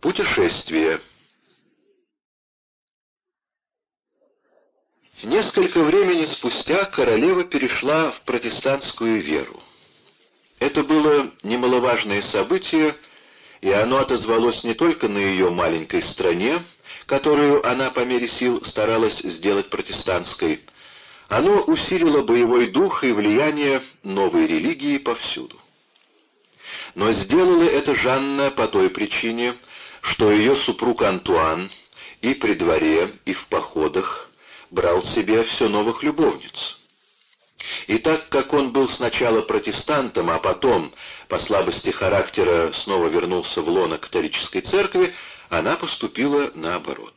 Путешествие Несколько времени спустя королева перешла в протестантскую веру. Это было немаловажное событие, и оно отозвалось не только на ее маленькой стране, которую она по мере сил старалась сделать протестантской, оно усилило боевой дух и влияние новой религии повсюду. Но сделала это Жанна по той причине, что ее супруг Антуан и при дворе, и в походах брал себе все новых любовниц. И так как он был сначала протестантом, а потом, по слабости характера, снова вернулся в лоно католической церкви, она поступила наоборот.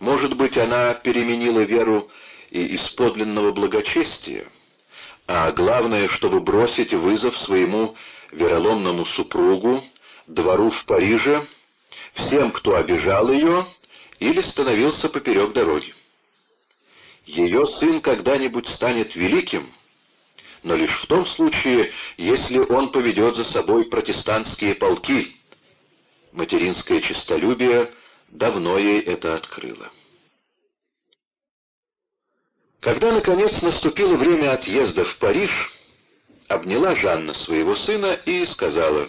Может быть, она переменила веру и из подлинного благочестия, а главное, чтобы бросить вызов своему вероломному супругу, двору в Париже, всем, кто обижал ее или становился поперек дороги. Ее сын когда-нибудь станет великим, но лишь в том случае, если он поведет за собой протестантские полки. Материнское честолюбие давно ей это открыло. Когда, наконец, наступило время отъезда в Париж, обняла Жанна своего сына и сказала,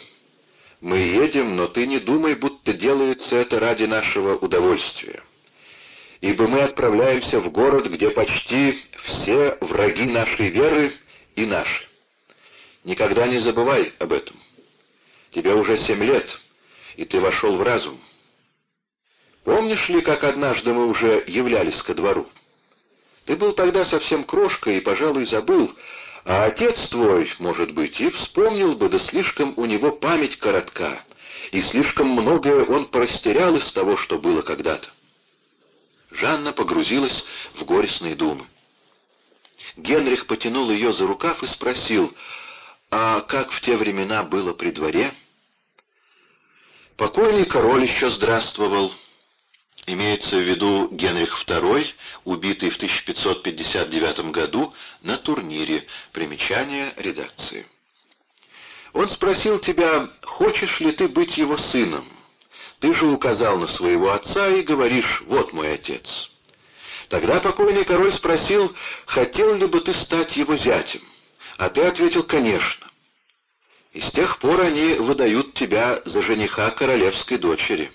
«Мы едем, но ты не думай, будто делается это ради нашего удовольствия, ибо мы отправляемся в город, где почти все враги нашей веры и наши. Никогда не забывай об этом. Тебе уже семь лет, и ты вошел в разум. Помнишь ли, как однажды мы уже являлись ко двору? Ты был тогда совсем крошкой и, пожалуй, забыл, а отец твой, может быть, и вспомнил бы, да слишком у него память коротка, и слишком многое он порастерял из того, что было когда-то. Жанна погрузилась в горестные думы. Генрих потянул ее за рукав и спросил, «А как в те времена было при дворе?» Покойный король еще здравствовал, Имеется в виду Генрих II, убитый в 1559 году на турнире. Примечание редакции. Он спросил тебя, хочешь ли ты быть его сыном? Ты же указал на своего отца и говоришь, вот мой отец. Тогда покойный король спросил, хотел ли бы ты стать его зятем? А ты ответил, конечно. И с тех пор они выдают тебя за жениха королевской дочери.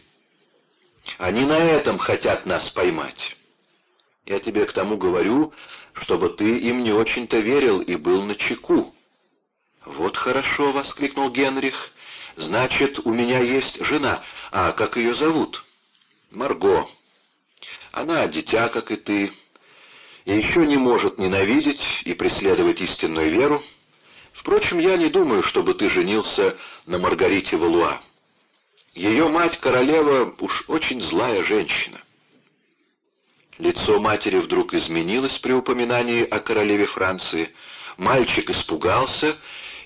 Они на этом хотят нас поймать. Я тебе к тому говорю, чтобы ты им не очень-то верил и был на чеку. «Вот хорошо!» — воскликнул Генрих. «Значит, у меня есть жена. А как ее зовут?» «Марго. Она дитя, как и ты, и еще не может ненавидеть и преследовать истинную веру. Впрочем, я не думаю, чтобы ты женился на Маргарите Валуа. Ее мать-королева уж очень злая женщина. Лицо матери вдруг изменилось при упоминании о королеве Франции. Мальчик испугался,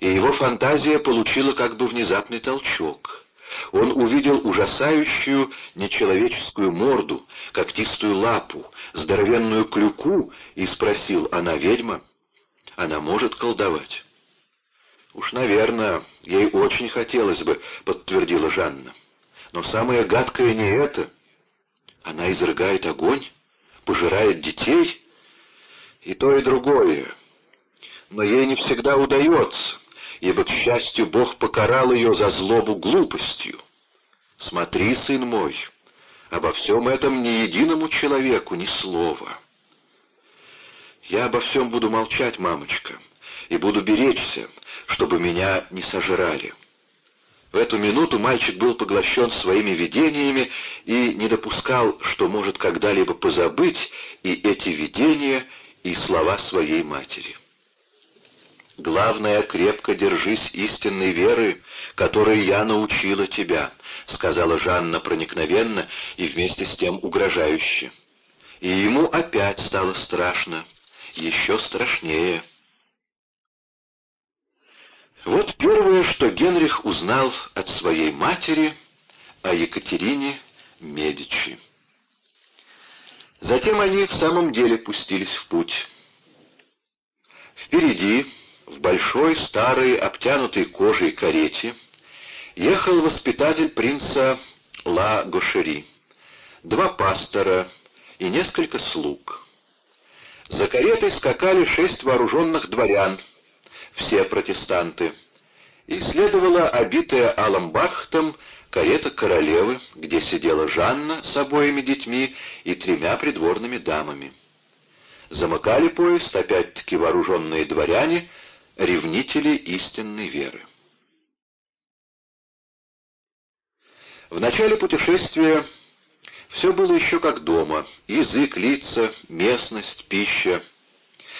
и его фантазия получила как бы внезапный толчок. Он увидел ужасающую нечеловеческую морду, когтистую лапу, здоровенную клюку и спросил, она ведьма? Она может колдовать? «Уж, наверное, ей очень хотелось бы», — подтвердила Жанна. «Но самое гадкое не это. Она изрыгает огонь, пожирает детей, и то, и другое. Но ей не всегда удается, ибо, к счастью, Бог покарал ее за злобу глупостью. Смотри, сын мой, обо всем этом ни единому человеку ни слова». «Я обо всем буду молчать, мамочка, и буду беречься, чтобы меня не сожрали». В эту минуту мальчик был поглощен своими видениями и не допускал, что может когда-либо позабыть и эти видения, и слова своей матери. «Главное, крепко держись истинной веры, которой я научила тебя», — сказала Жанна проникновенно и вместе с тем угрожающе. И ему опять стало страшно, еще страшнее. Вот первое, что Генрих узнал от своей матери о Екатерине Медичи. Затем они в самом деле пустились в путь. Впереди, в большой старой обтянутой кожей карете, ехал воспитатель принца Ла Гошери, два пастора и несколько слуг. За каретой скакали шесть вооруженных дворян, все протестанты, и следовала обитая алым бархатом карета королевы, где сидела Жанна с обоими детьми и тремя придворными дамами. Замыкали поезд опять-таки вооруженные дворяне, ревнители истинной веры. В начале путешествия все было еще как дома. Язык, лица, местность, пища.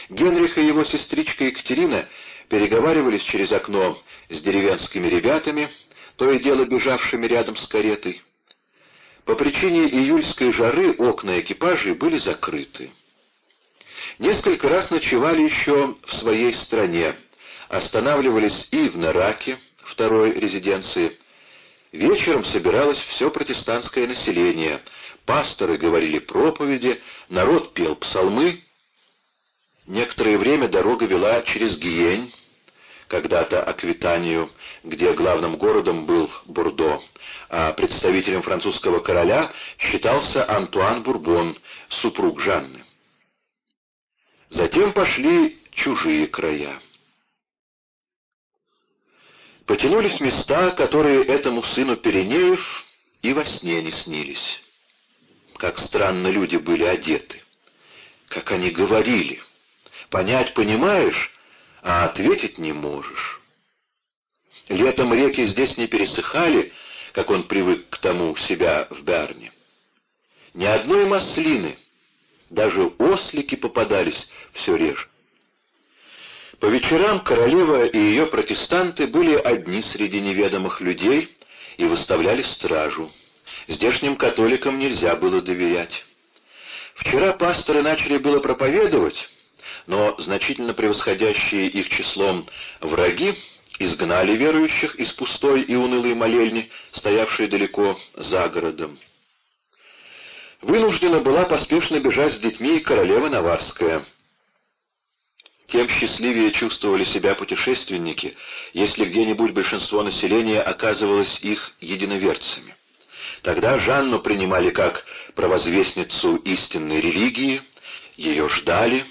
Генрих и его сестричка Екатерина переговаривались через окно с деревенскими ребятами, то и дело бежавшими рядом с каретой. По причине июльской жары окна экипажей были закрыты. Несколько раз ночевали еще в своей стране, останавливались и в Нараке, второй резиденции. Вечером собиралось все протестантское население, пасторы говорили проповеди, народ пел псалмы. Некоторое время дорога вела через Гиень, когда-то Аквитанию, где главным городом был Бурдо, а представителем французского короля считался Антуан Бурбон, супруг Жанны. Затем пошли чужие края. Потянулись места, которые этому сыну Пиренеев и во сне не снились. Как странно люди были одеты, как они говорили. Понять понимаешь, а ответить не можешь. Летом реки здесь не пересыхали, как он привык к тому у себя в Берне. Ни одной маслины, даже ослики попадались все реже. По вечерам королева и ее протестанты были одни среди неведомых людей и выставляли стражу. Здешним католикам нельзя было доверять. Вчера пасторы начали было проповедовать, но значительно превосходящие их числом враги изгнали верующих из пустой и унылой молельни, стоявшей далеко за городом. Вынуждена была поспешно бежать с детьми королева Наварская. Тем счастливее чувствовали себя путешественники, если где-нибудь большинство населения оказывалось их единоверцами. Тогда Жанну принимали как провозвестницу истинной религии, ее ждали,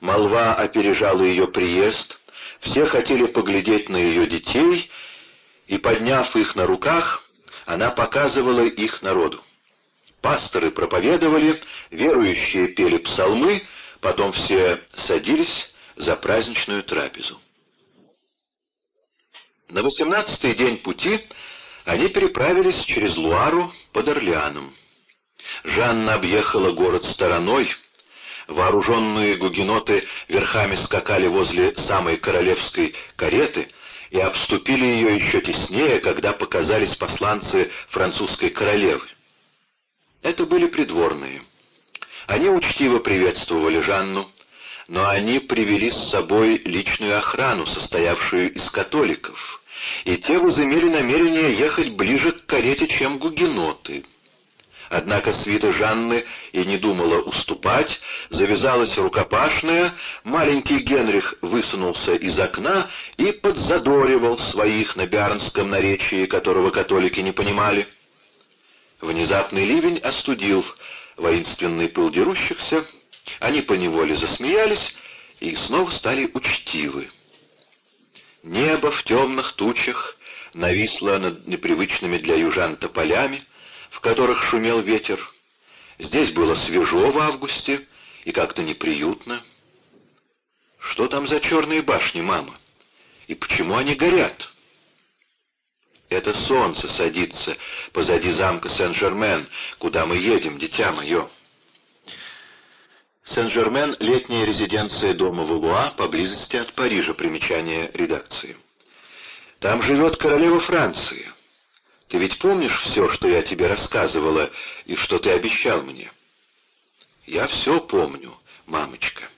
молва опережала ее приезд, все хотели поглядеть на ее детей, и, подняв их на руках, она показывала их народу. Пасторы проповедовали, верующие пели псалмы, потом все садились за праздничную трапезу. На восемнадцатый день пути они переправились через Луару под Орлеаном. Жанна объехала город стороной, Вооруженные гугеноты верхами скакали возле самой королевской кареты и обступили ее еще теснее, когда показались посланцы французской королевы. Это были придворные. Они учтиво приветствовали Жанну, но они привели с собой личную охрану, состоявшую из католиков, и те возымели намерение ехать ближе к карете, чем гугеноты. Однако свита Жанны и не думала уступать, завязалась рукопашная, маленький Генрих высунулся из окна и подзадоривал своих на биарнском наречии, которого католики не понимали. Внезапный ливень остудил воинственный пыл дерущихся, они поневоле засмеялись и снова стали учтивы. Небо в темных тучах нависло над непривычными для южан тополями, в которых шумел ветер. Здесь было свежо в августе и как-то неприютно. Что там за черные башни, мама? И почему они горят? Это солнце садится позади замка Сен-Жермен, куда мы едем, дитя мое. Сен-Жермен — летняя резиденция дома Валуа, поблизости от Парижа, примечание редакции. Там живет королева Франции. Ты ведь помнишь все, что я тебе рассказывала и что ты обещал мне? Я все помню, мамочка.